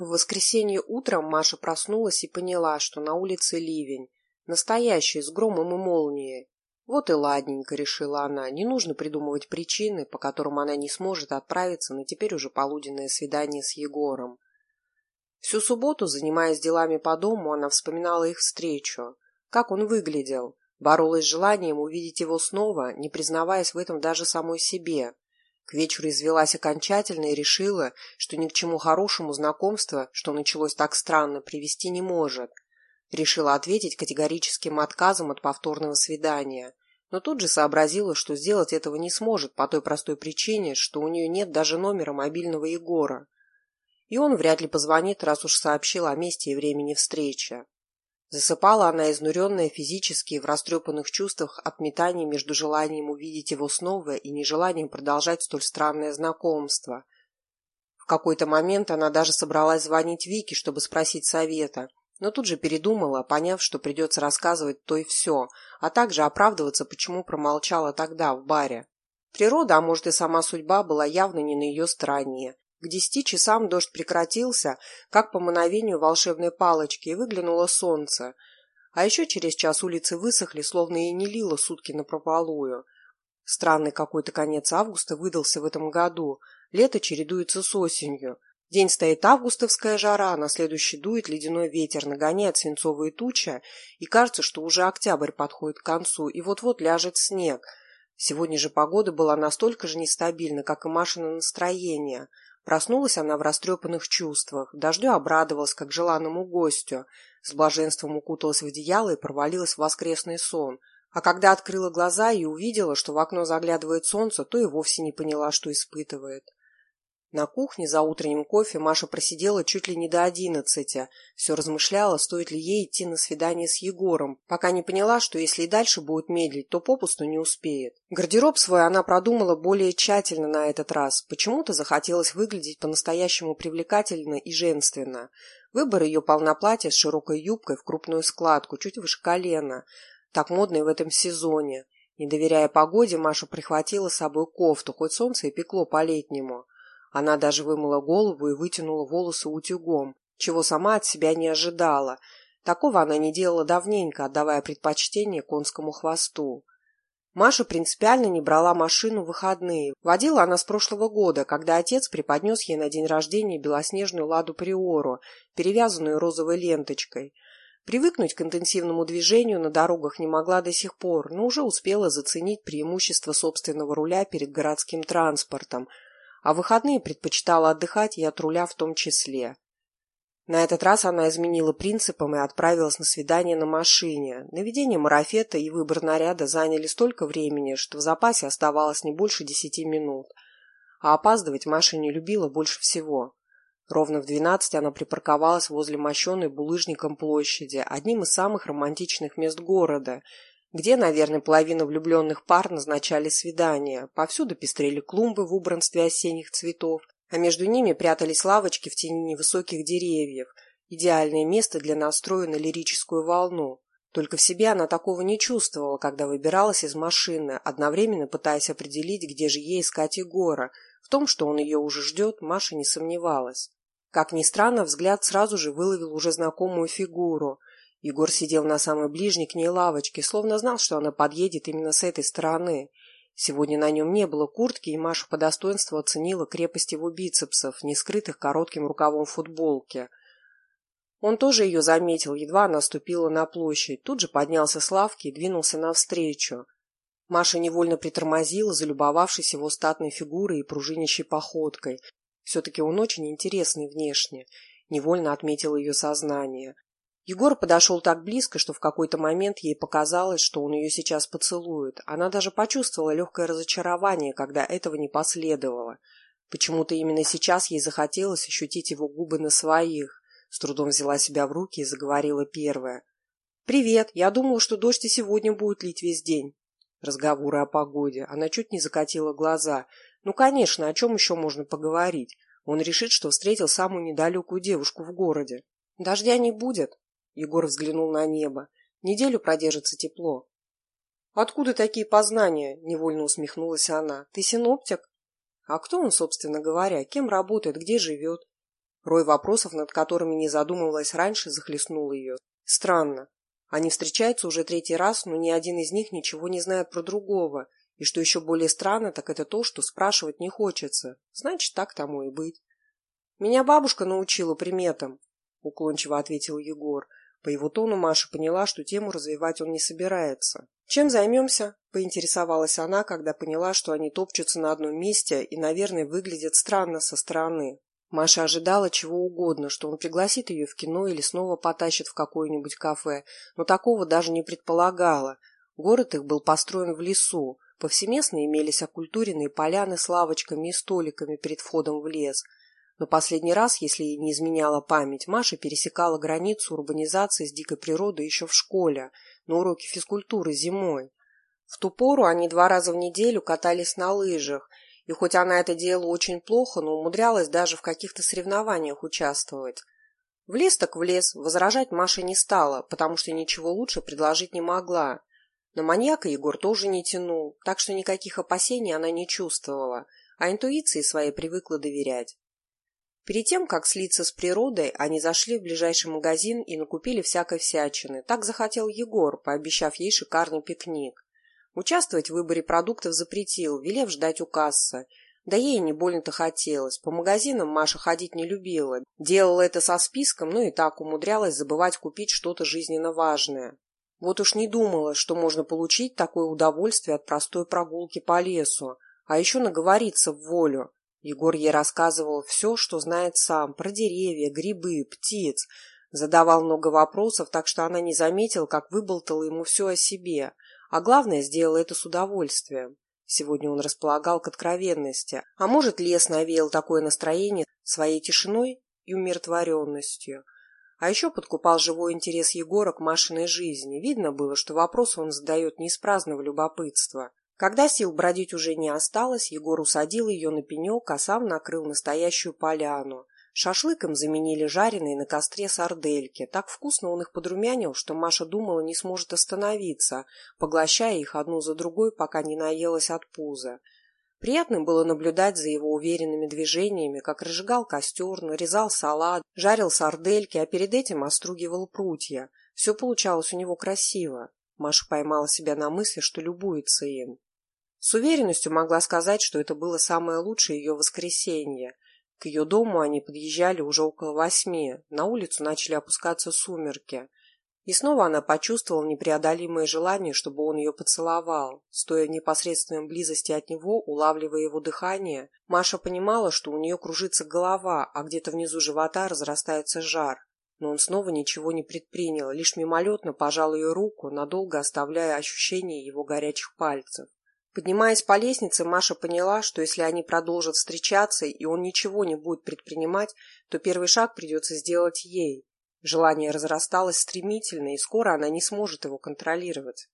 В воскресенье утром Маша проснулась и поняла, что на улице ливень. Настоящий, с громом и молнией. Вот и ладненько, решила она, не нужно придумывать причины, по которым она не сможет отправиться на теперь уже полуденное свидание с Егором. Всю субботу, занимаясь делами по дому, она вспоминала их встречу. Как он выглядел. Боролась с желанием увидеть его снова, не признаваясь в этом даже самой себе. К вечеру извелась окончательно и решила, что ни к чему хорошему знакомство, что началось так странно, привести не может. Решила ответить категорическим отказом от повторного свидания. Но тут же сообразила, что сделать этого не сможет по той простой причине, что у нее нет даже номера мобильного Егора. И он вряд ли позвонит, раз уж сообщил о месте и времени встречи. Засыпала она изнуренная физически в растрепанных чувствах от метаний между желанием увидеть его снова и нежеланием продолжать столь странное знакомство. В какой-то момент она даже собралась звонить Вике, чтобы спросить совета, но тут же передумала, поняв, что придется рассказывать то и все, а также оправдываться, почему промолчала тогда в баре. Природа, а может и сама судьба, была явно не на ее стороне, к десяти часам дождь прекратился, как по мановению волшебной палочки, и выглянуло солнце. А еще через час улицы высохли, словно и не лило сутки напропалую. Странный какой-то конец августа выдался в этом году. Лето чередуется с осенью. День стоит августовская жара, на следующий дует ледяной ветер, нагоняет свинцовые тучи, и кажется, что уже октябрь подходит к концу, и вот-вот ляжет снег. Сегодня же погода была настолько же нестабильна, как и Машина настроение – Проснулась она в растрепанных чувствах, дождю обрадовалась, как желанному гостю, с блаженством укуталась в одеяло и провалилась в воскресный сон. А когда открыла глаза и увидела, что в окно заглядывает солнце, то и вовсе не поняла, что испытывает. На кухне за утренним кофе Маша просидела чуть ли не до одиннадцати, все размышляла, стоит ли ей идти на свидание с Егором, пока не поняла, что если и дальше будет медлить, то попусту не успеет. Гардероб свой она продумала более тщательно на этот раз. Почему-то захотелось выглядеть по-настоящему привлекательно и женственно. Выбор ее полноплатья с широкой юбкой в крупную складку, чуть выше колена. Так модно и в этом сезоне. Не доверяя погоде, Маша прихватила с собой кофту, хоть солнце и пекло по-летнему. Она даже вымыла голову и вытянула волосы утюгом, чего сама от себя не ожидала. Такого она не делала давненько, отдавая предпочтение конскому хвосту. Маша принципиально не брала машину в выходные. Водила она с прошлого года, когда отец преподнес ей на день рождения белоснежную ладу приору, перевязанную розовой ленточкой. Привыкнуть к интенсивному движению на дорогах не могла до сих пор, но уже успела заценить преимущество собственного руля перед городским транспортом, а выходные предпочитала отдыхать и от руля в том числе. На этот раз она изменила принципам и отправилась на свидание на машине. Наведение марафета и выбор наряда заняли столько времени, что в запасе оставалось не больше десяти минут. А опаздывать Маша не любила больше всего. Ровно в двенадцать она припарковалась возле мощенной булыжником площади, одним из самых романтичных мест города – где, наверное, половина влюбленных пар назначали свидания. Повсюду пестрели клумбы в убранстве осенних цветов, а между ними прятались лавочки в тени невысоких деревьев. Идеальное место для настроя на лирическую волну. Только в себе она такого не чувствовала, когда выбиралась из машины, одновременно пытаясь определить, где же ей искать Егора. В том, что он ее уже ждет, Маша не сомневалась. Как ни странно, взгляд сразу же выловил уже знакомую фигуру – Егор сидел на самой ближней к ней лавочке, словно знал, что она подъедет именно с этой стороны. Сегодня на нем не было куртки, и Маша по достоинству оценила крепость его бицепсов, не скрытых коротким рукавом футболки. Он тоже ее заметил, едва она ступила на площадь, тут же поднялся с лавки и двинулся навстречу. Маша невольно притормозила, залюбовавшись его статной фигурой и пружинящей походкой. Все-таки он очень интересный внешне, невольно отметил ее сознание. Егор подошел так близко, что в какой-то момент ей показалось, что он ее сейчас поцелует. Она даже почувствовала легкое разочарование, когда этого не последовало. Почему-то именно сейчас ей захотелось ощутить его губы на своих. С трудом взяла себя в руки и заговорила первая. «Привет. Я думала, что дождь и сегодня будет лить весь день». Разговоры о погоде. Она чуть не закатила глаза. Ну, конечно, о чем еще можно поговорить? Он решит, что встретил самую недалекую девушку в городе. «Дождя не будет», Егор взглянул на небо. Неделю продержится тепло. Откуда такие познания? Невольно усмехнулась она. Ты синоптик? А кто он, собственно говоря? Кем работает? Где живет? Рой вопросов, над которыми не задумывалась раньше, захлестнул ее. Странно. Они встречаются уже третий раз, но ни один из них ничего не знает про другого. И что еще более странно, так это то, что спрашивать не хочется. Значит, так тому и быть. «Меня бабушка научила приметам», — уклончиво ответил Егор. По его тону Маша поняла, что тему развивать он не собирается. «Чем займемся?» – поинтересовалась она, когда поняла, что они топчутся на одном месте и, наверное, выглядят странно со стороны. Маша ожидала чего угодно, что он пригласит ее в кино или снова потащит в какое-нибудь кафе, но такого даже не предполагала. Город их был построен в лесу. Повсеместно имелись оккультуренные поляны с лавочками и столиками перед входом в лес – но последний раз, если не изменяла память, Маша пересекала границу урбанизации с дикой природой еще в школе, на уроке физкультуры зимой. В ту пору они два раза в неделю катались на лыжах, и хоть она это делала очень плохо, но умудрялась даже в каких-то соревнованиях участвовать. В лес так в лес, возражать Маша не стала, потому что ничего лучше предложить не могла. На маньяка Егор тоже не тянул, так что никаких опасений она не чувствовала, а интуиции своей привыкла доверять. Перед тем, как слиться с природой, они зашли в ближайший магазин и накупили всякой всячины. Так захотел Егор, пообещав ей шикарный пикник. Участвовать в выборе продуктов запретил, велев ждать у кассы. Да ей не больно-то хотелось. По магазинам Маша ходить не любила. Делала это со списком, но и так умудрялась забывать купить что-то жизненно важное. Вот уж не думала, что можно получить такое удовольствие от простой прогулки по лесу. А еще наговориться в волю. Егор ей рассказывал все, что знает сам, про деревья, грибы, птиц. Задавал много вопросов, так что она не заметила, как выболтала ему все о себе. А главное, сделала это с удовольствием. Сегодня он располагал к откровенности. А может, лес навеял такое настроение своей тишиной и умиротворенностью. А еще подкупал живой интерес Егора к Машиной жизни. Видно было, что вопросы он задает не из праздного любопытства. Когда сил бродить уже не осталось, Егор усадил ее на пенек, а сам накрыл настоящую поляну. Шашлык им заменили жареные на костре сардельки. Так вкусно он их подрумянил, что Маша думала, не сможет остановиться, поглощая их одну за другой, пока не наелась от пуза. Приятно было наблюдать за его уверенными движениями, как разжигал костер, нарезал салат, жарил сардельки, а перед этим остругивал прутья. Все получалось у него красиво. Маша поймала себя на мысли, что любуется им. С уверенностью могла сказать, что это было самое лучшее ее воскресенье. К ее дому они подъезжали уже около восьми, на улицу начали опускаться сумерки. И снова она почувствовала непреодолимое желание, чтобы он ее поцеловал. Стоя в непосредственной близости от него, улавливая его дыхание, Маша понимала, что у нее кружится голова, а где-то внизу живота разрастается жар. Но он снова ничего не предпринял, лишь мимолетно пожал ее руку, надолго оставляя ощущение его горячих пальцев. Поднимаясь по лестнице, Маша поняла, что если они продолжат встречаться и он ничего не будет предпринимать, то первый шаг придется сделать ей. Желание разрасталось стремительно, и скоро она не сможет его контролировать.